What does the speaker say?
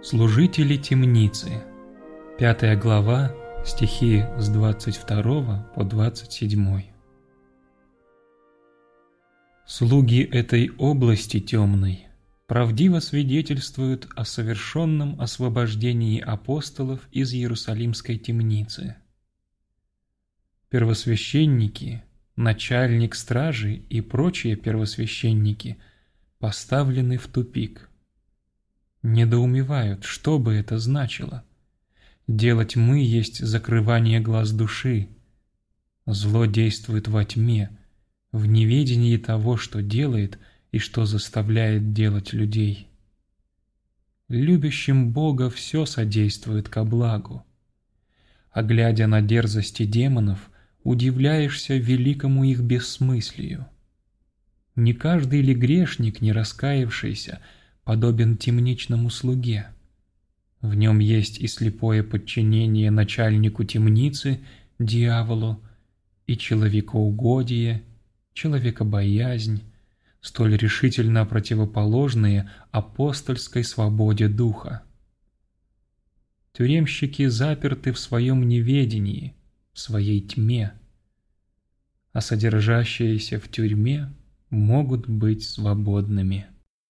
Служители темницы. Пятая глава, стихи с 22 по 27. Слуги этой области темной правдиво свидетельствуют о совершенном освобождении апостолов из Иерусалимской темницы. Первосвященники, начальник стражи и прочие первосвященники поставлены в тупик. Недоумевают, что бы это значило. Делать мы есть закрывание глаз души. Зло действует во тьме, в неведении того, что делает и что заставляет делать людей. Любящим Бога все содействует ко благу. А глядя на дерзости демонов, удивляешься великому их бессмыслию. Не каждый ли грешник, не раскаявшийся, подобен темничному слуге? В нем есть и слепое подчинение начальнику темницы, дьяволу, и человекоугодие, человекобоязнь, столь решительно противоположные апостольской свободе духа. Тюремщики заперты в своем неведении, в своей тьме, а содержащиеся в тюрьме могут быть свободными.